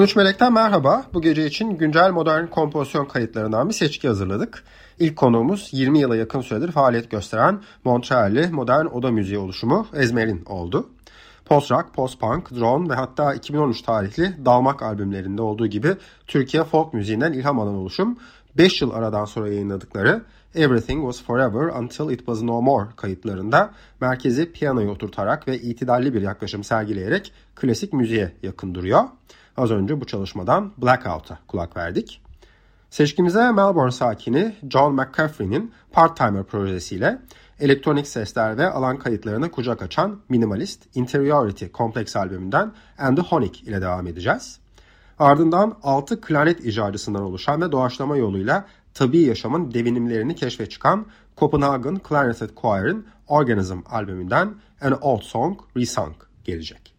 13 Melek'ten merhaba. Bu gece için güncel modern kompozisyon kayıtlarından bir seçki hazırladık. İlk konuğumuz 20 yıla yakın süredir faaliyet gösteren Montreal'li modern oda müziği oluşumu Ezmer'in oldu. Post-rock, post-punk, drone ve hatta 2013 tarihli Dalmak albümlerinde olduğu gibi Türkiye folk müziğinden ilham alan oluşum 5 yıl aradan sonra yayınladıkları Everything Was Forever Until It Was No More kayıtlarında merkezi piyanoya oturtarak ve itidalli bir yaklaşım sergileyerek klasik müziğe yakın duruyor. Az önce bu çalışmadan Blackout'a kulak verdik. Seçkimize Melbourne sakini John McCaffrey'nin Part-Timer projesiyle elektronik sesler ve alan kayıtlarını kucak açan minimalist Interiority kompleks albümünden And the Honig ile devam edeceğiz. Ardından 6 klarnet icracısından oluşan ve doğaçlama yoluyla tabi yaşamın devinimlerini keşfe çıkan Copenhagen Clarinet Choir'ın Organism albümünden An Old Song Resung gelecek.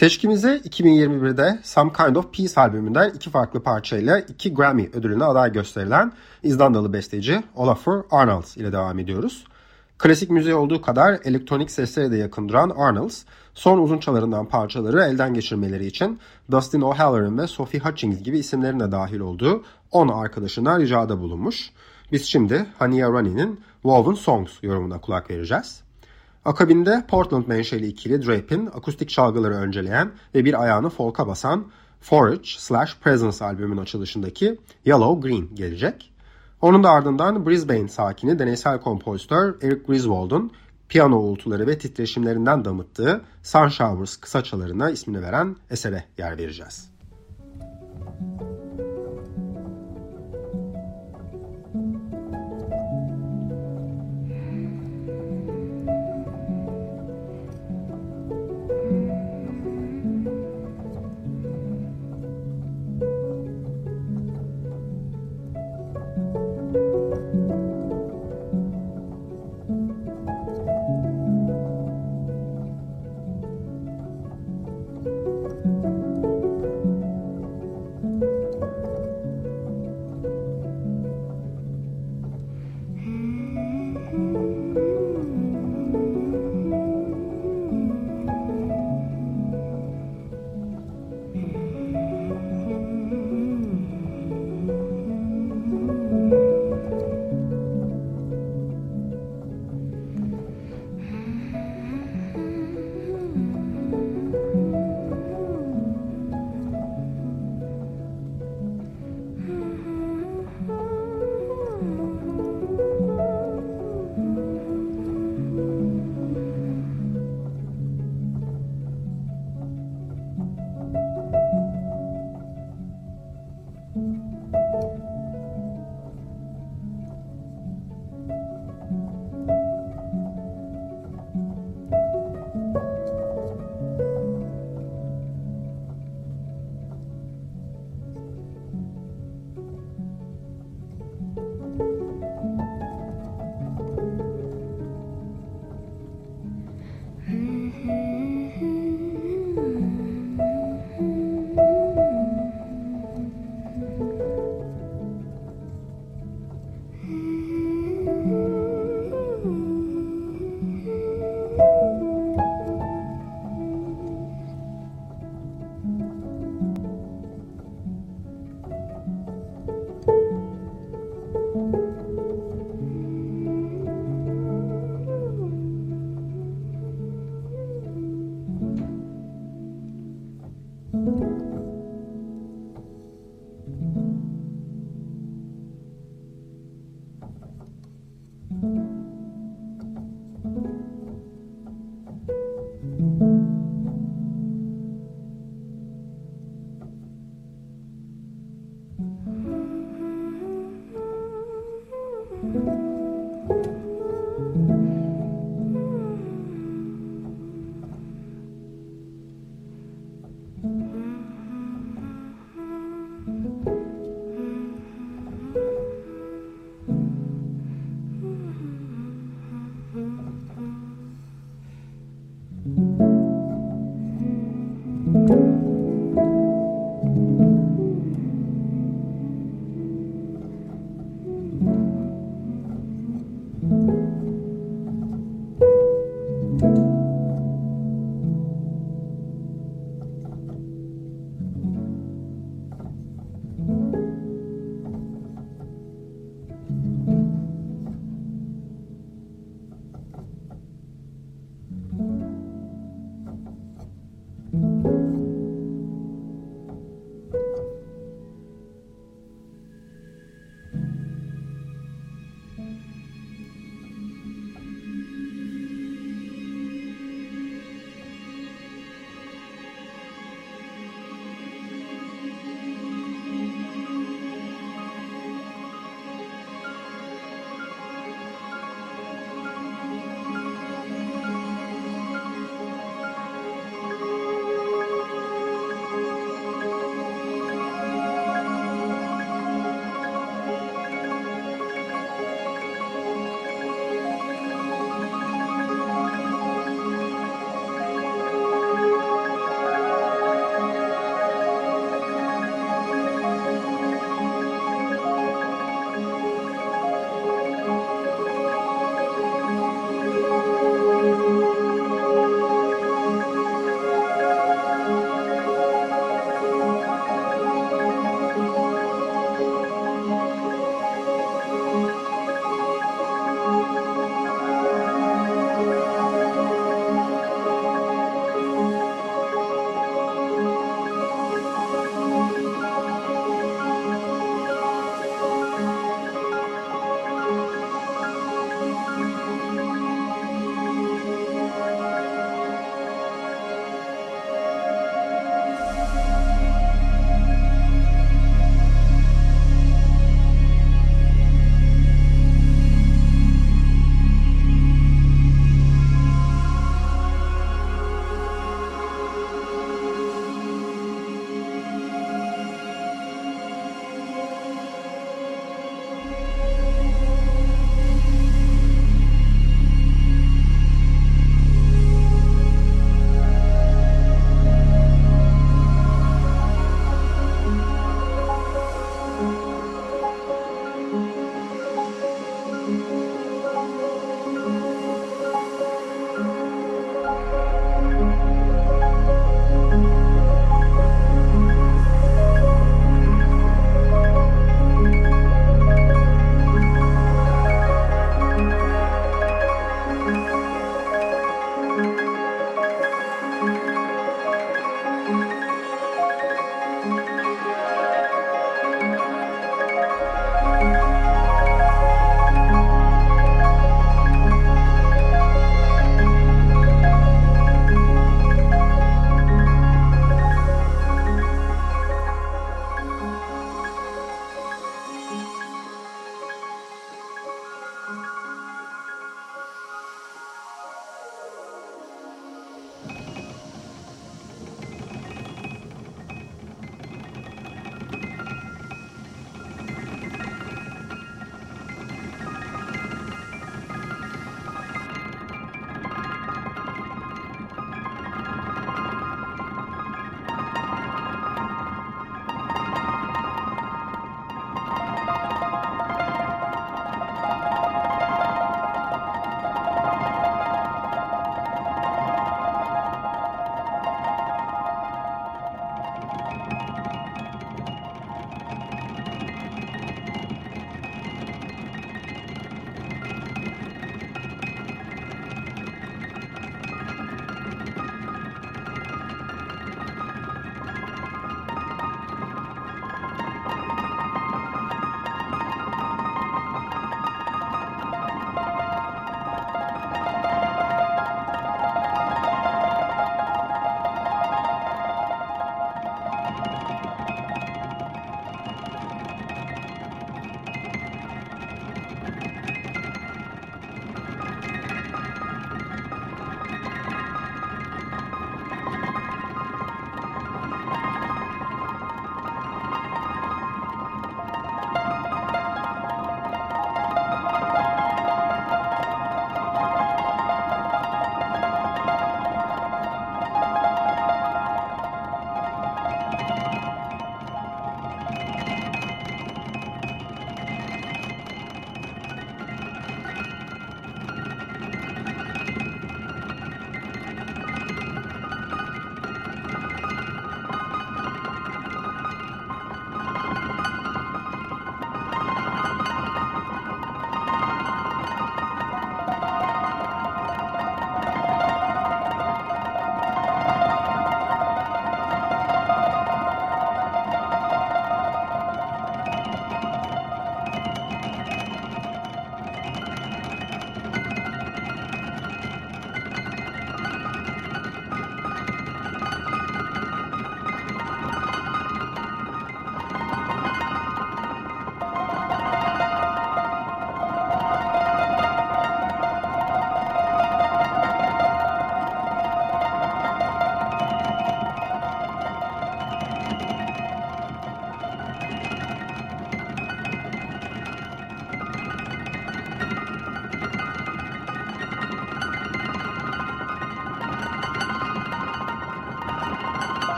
Seçkimize 2021'de Some Kind of Peace albümünden iki farklı parçayla iki Grammy ödülüne aday gösterilen İzlandalı besteci Olafur Arnalds ile devam ediyoruz. Klasik müziği olduğu kadar elektronik seslere de yakın duran Arnolds, son uzunçalarından parçaları elden geçirmeleri için Dustin O'Halloran ve Sophie Hutchings gibi isimlerin de dahil olduğu 10 arkadaşına ricada bulunmuş. Biz şimdi Hania Rani'nin Woven Songs yorumuna kulak vereceğiz. Akabinde Portland menşeli ikili Drape'in akustik çalgıları önceleyen ve bir ayağını folk'a basan Forage slash Presence albümün açılışındaki Yellow Green gelecek. Onun da ardından Brisbane sakini deneysel kompozitör Eric Griswold'un piyano uğultuları ve titreşimlerinden damıttığı Sun Showers kısaçalarına ismini veren esere yer vereceğiz.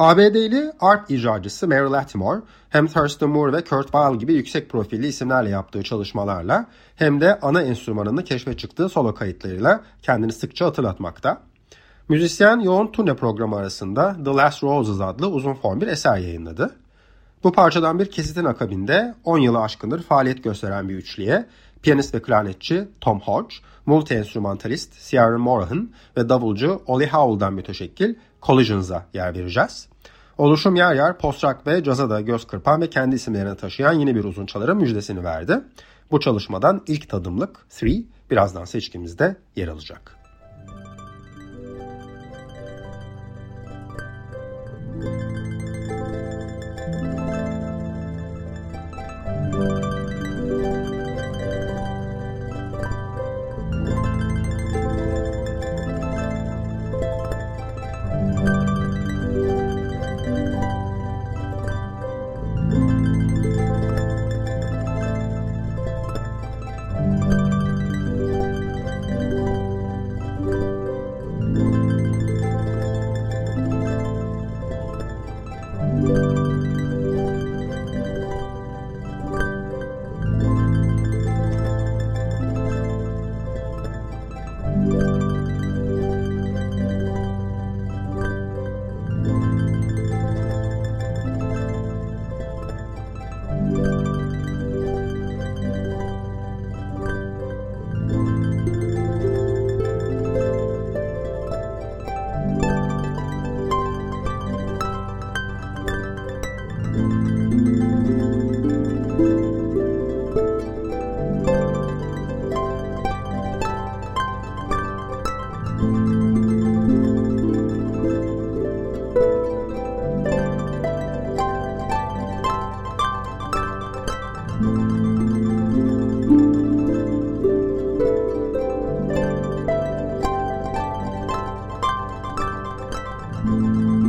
ABD'li ARP icracısı Mary Latimore hem Thurston Moore ve Kurt Weill gibi yüksek profilli isimlerle yaptığı çalışmalarla hem de ana enstrümanını keşfe çıktığı solo kayıtlarıyla kendini sıkça hatırlatmakta. Müzisyen yoğun turne programı arasında The Last Roses adlı uzun form bir eser yayınladı. Bu parçadan bir kesitin akabinde 10 yılı aşkındır faaliyet gösteren bir üçlüye piyanist ve klarnetçi Tom Hodge, multi-enstrümantalist Sierra Morahan ve davulcu Ollie Howell'dan müteşekkil Collisions'a yer vereceğiz. Oluşum yer yer post-rock ve caza da göz kırpan ve kendi isimlerini taşıyan yeni bir uzun çalara müjdesini verdi. Bu çalışmadan ilk tadımlık Three birazdan seçkimizde yer alacak. Música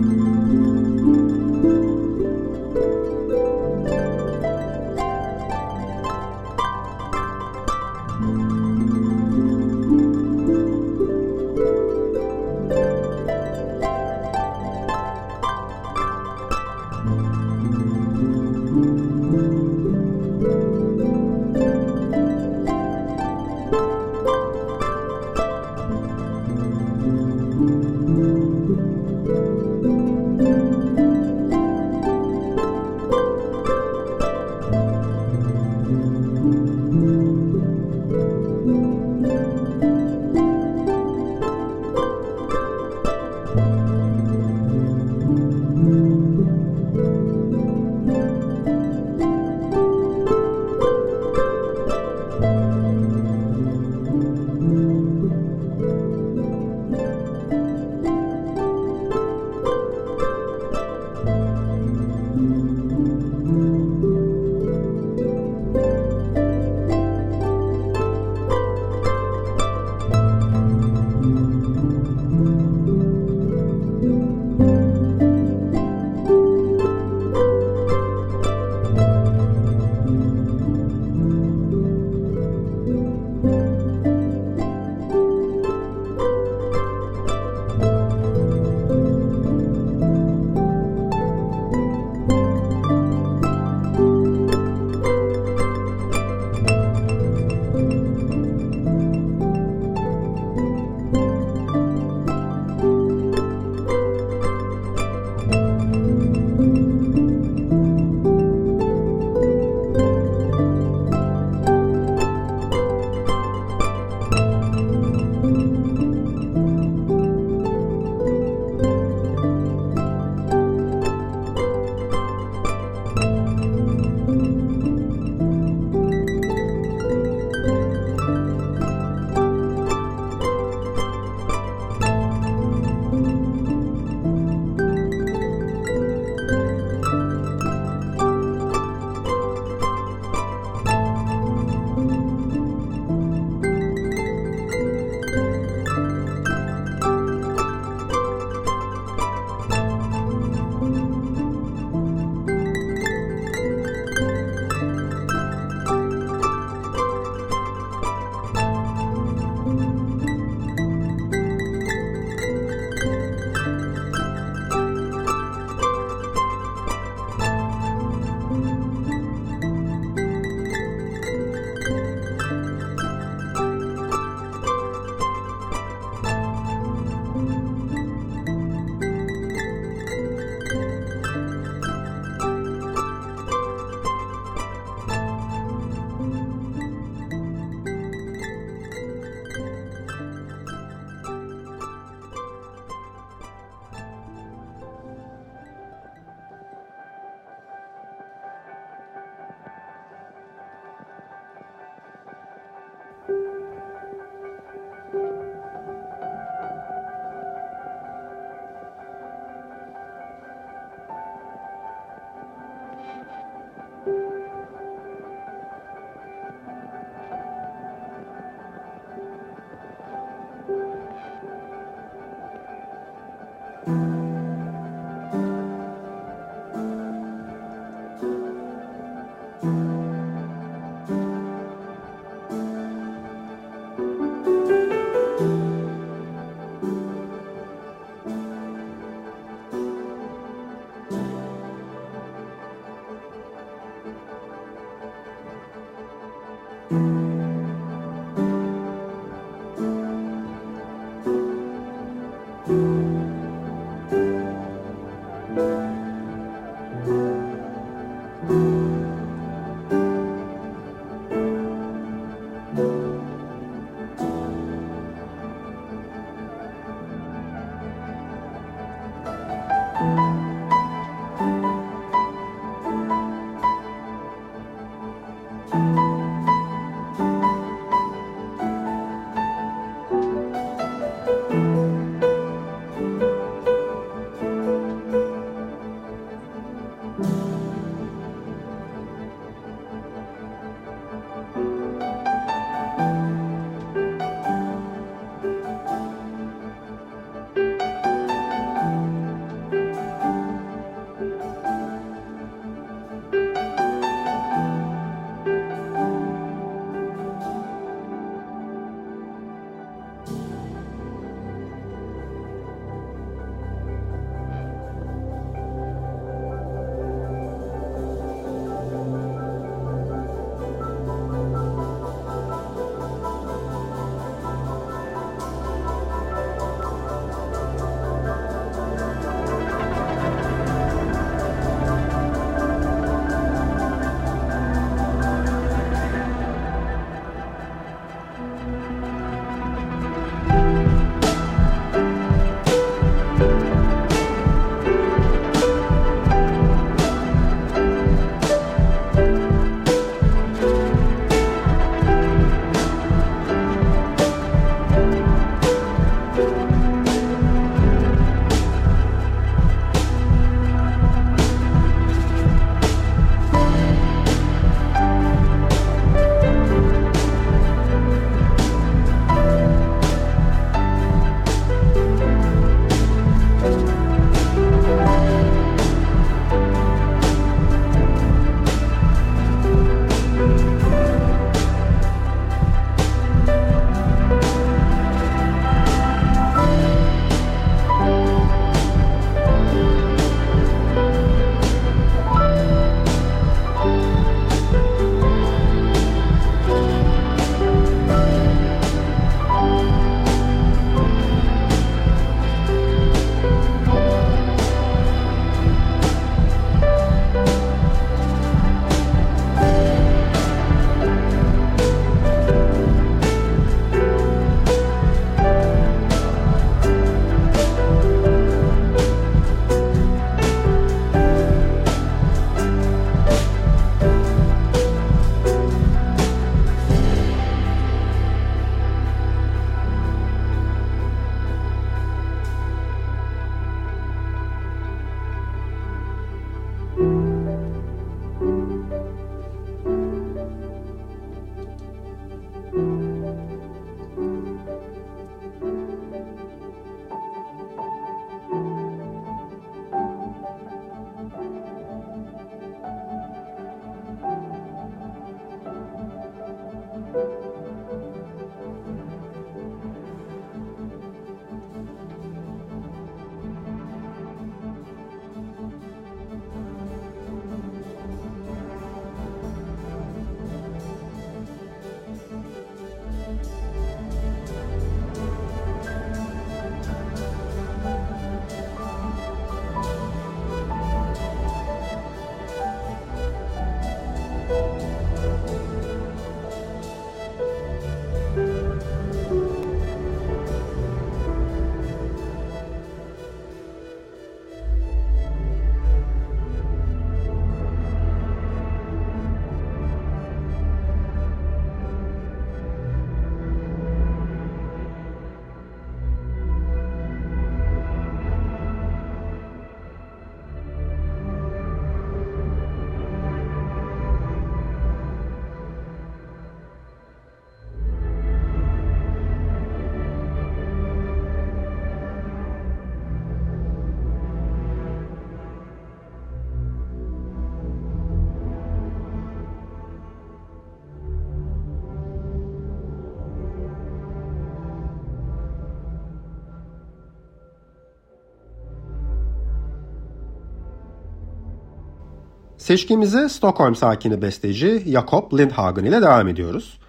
Seçkimize Stockholm sakini besteci Jakob Lindhagen ile devam ediyoruz.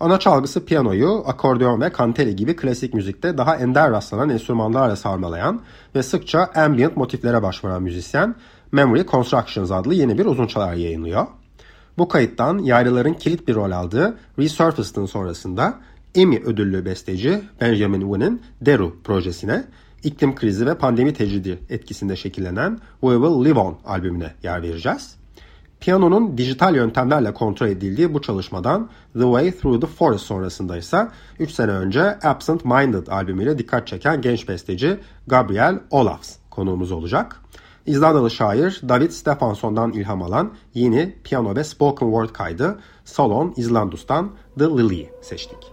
Ana çalgısı piyanoyu, akordeon ve kanteli gibi klasik müzikte daha ender rastlanan enstrümanlarla sarmalayan ve sıkça ambient motiflere başvuran müzisyen Memory Constructions adlı yeni bir uzun çalar yayınlıyor. Bu kayıttan yaylıların kilit bir rol aldığı Resurfaced'ın sonrasında Emmy ödüllü besteci Benjamin Wynn'in Deru projesine iklim krizi ve pandemi tecridi etkisinde şekillenen We Will Live On albümüne yer vereceğiz. Piyanonun dijital yöntemlerle kontrol edildiği bu çalışmadan The Way Through the Forest sonrasında ise 3 sene önce Absent Minded albümüyle dikkat çeken genç besteci Gabriel Olafs konuğumuz olacak. İzlandalı şair David Stefansson'dan ilham alan yeni piyano ve spoken word kaydı Salon Islandus'tan The Lily seçtik.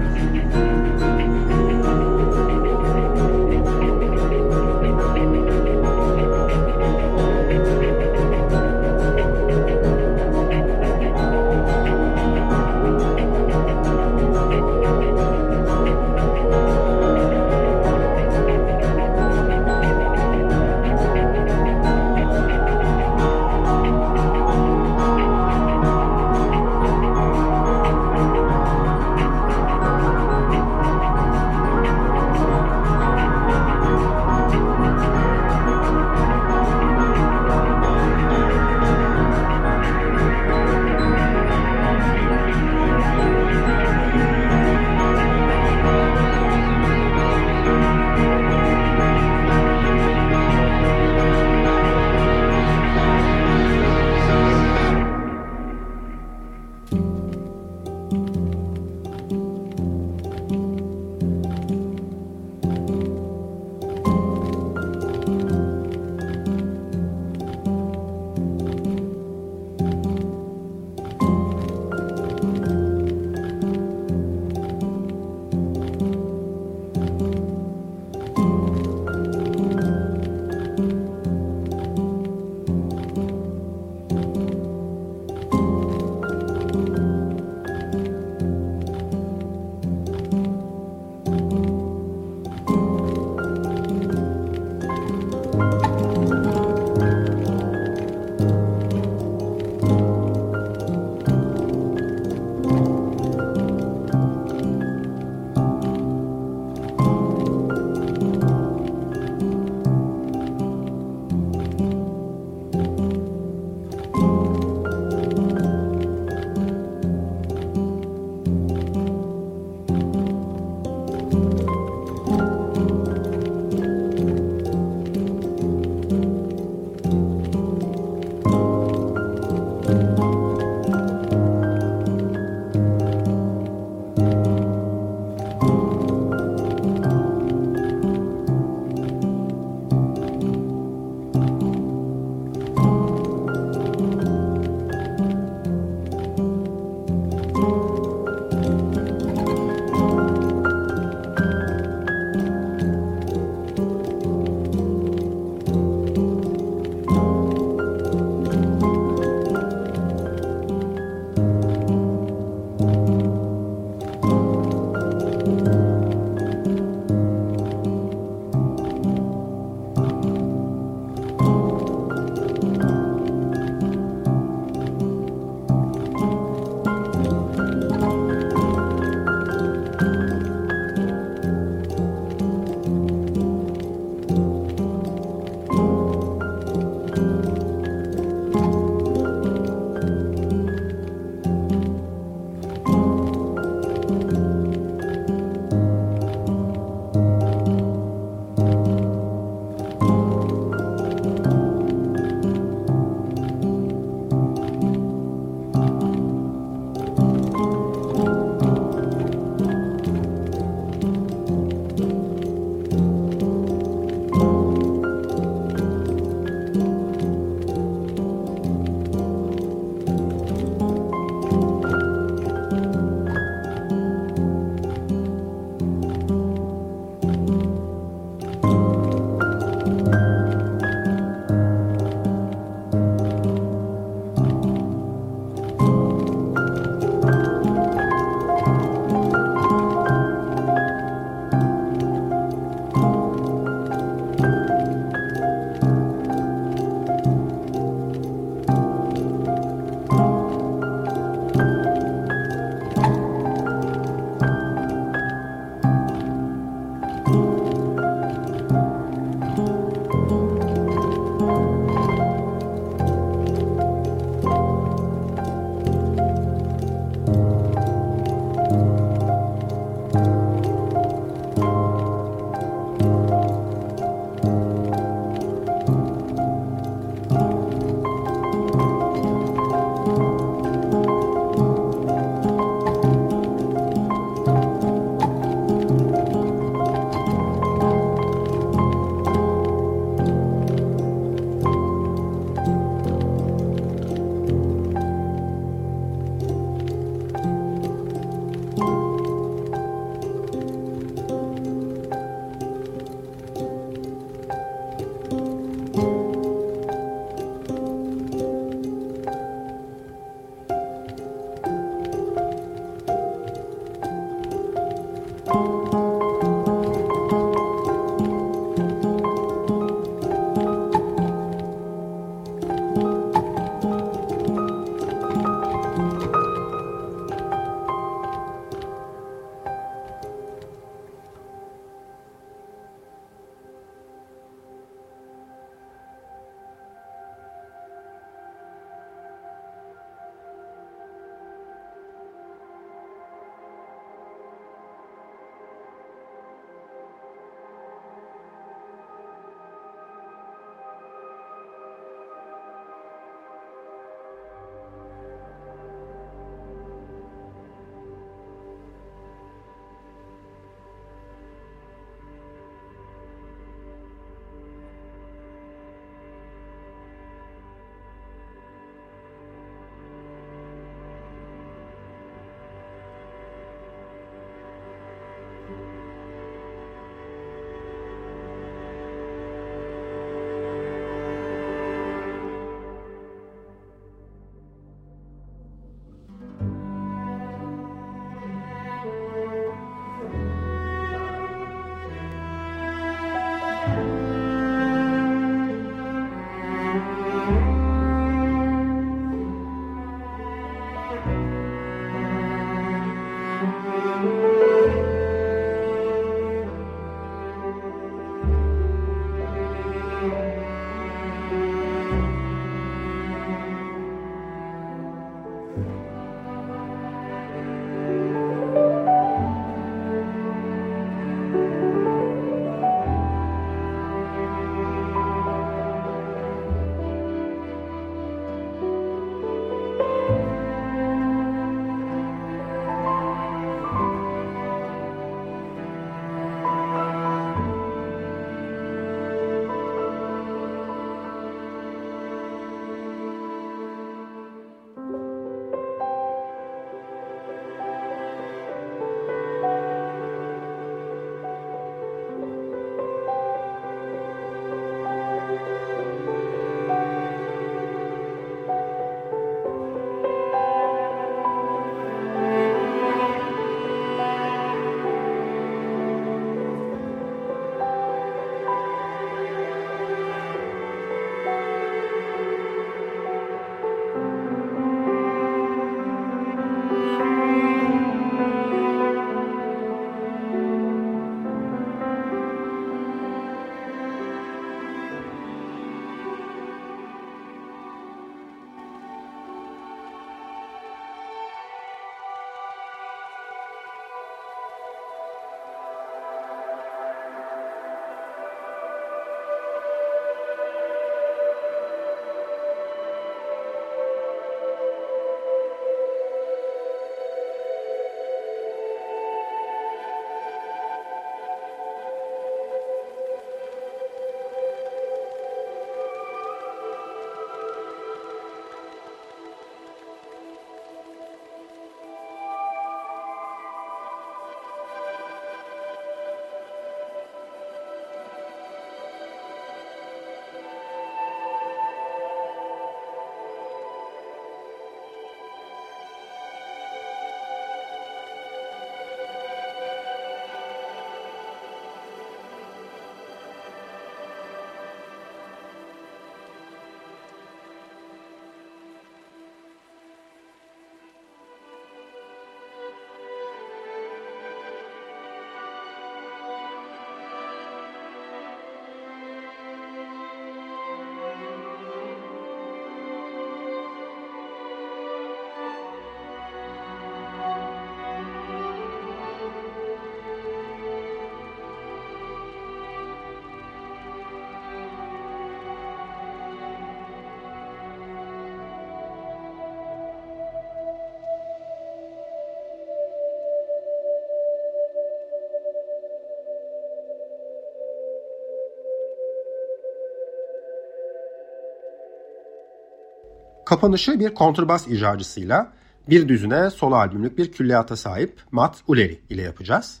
Kapanışı bir kontrbas icracısıyla bir düzüne solo albümlük bir külliyata sahip Matt Uleri ile yapacağız.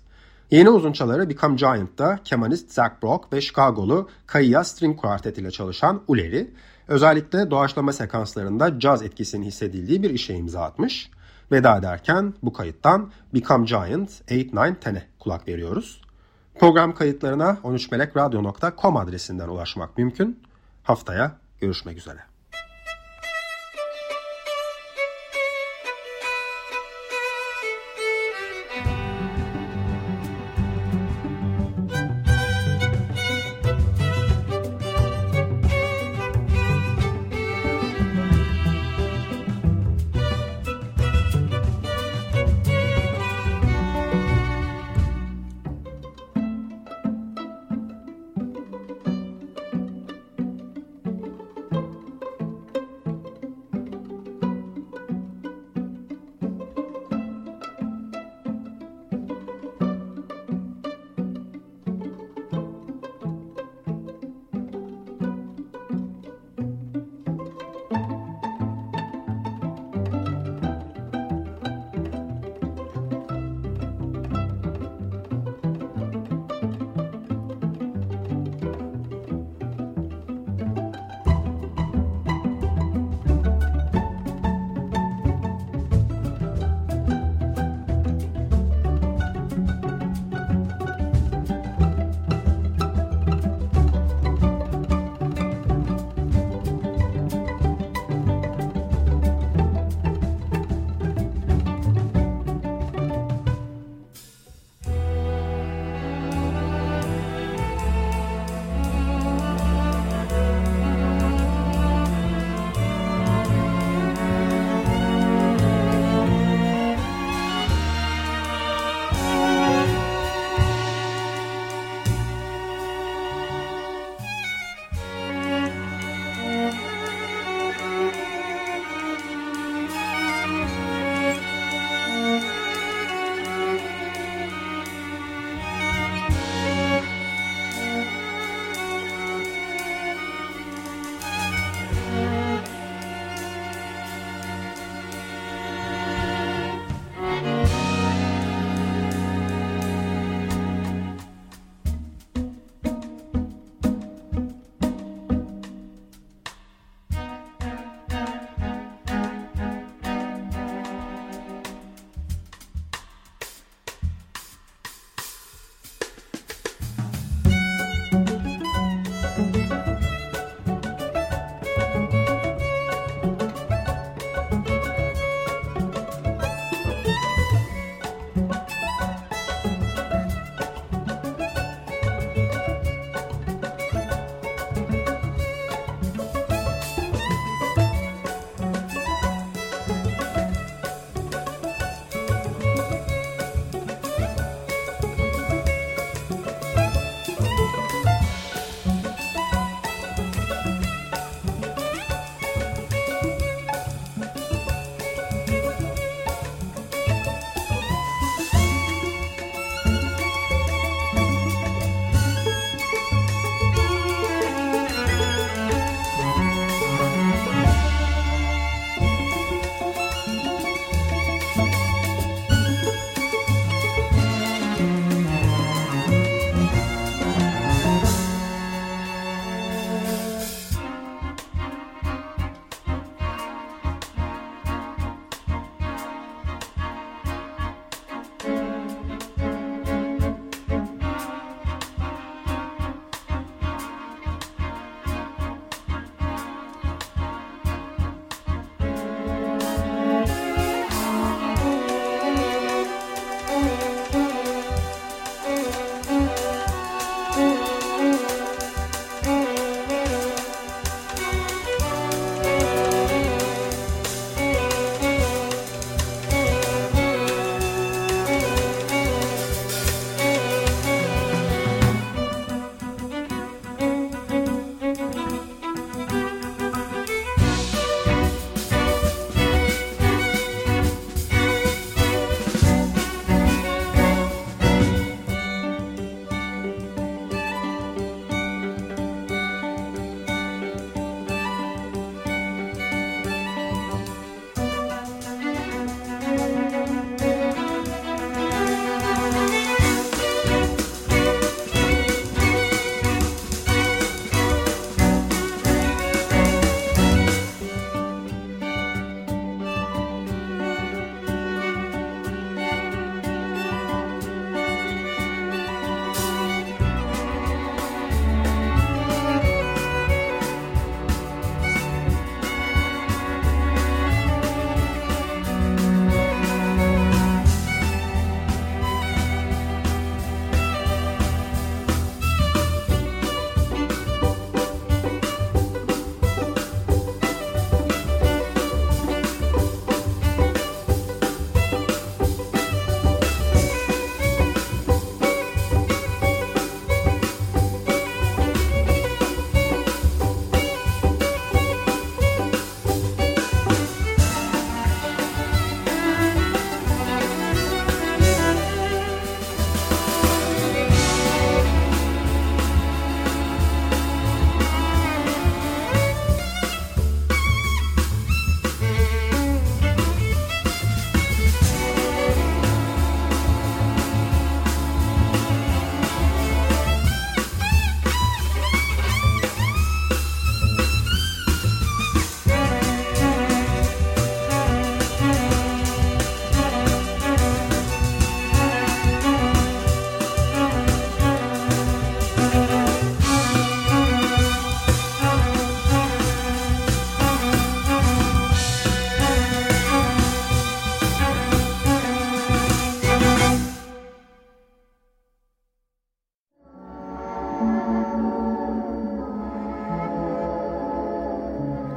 Yeni uzunçaları Become Giant'ta kemanist Zach Brock ve Chicago'lu Kaya String Quartet ile çalışan Uleri, özellikle doğaçlama sekanslarında caz etkisinin hissedildiği bir işe imza atmış. Veda ederken bu kayıttan Become Giant 8-9-10'e kulak veriyoruz. Program kayıtlarına 13melekradyo.com adresinden ulaşmak mümkün. Haftaya görüşmek üzere.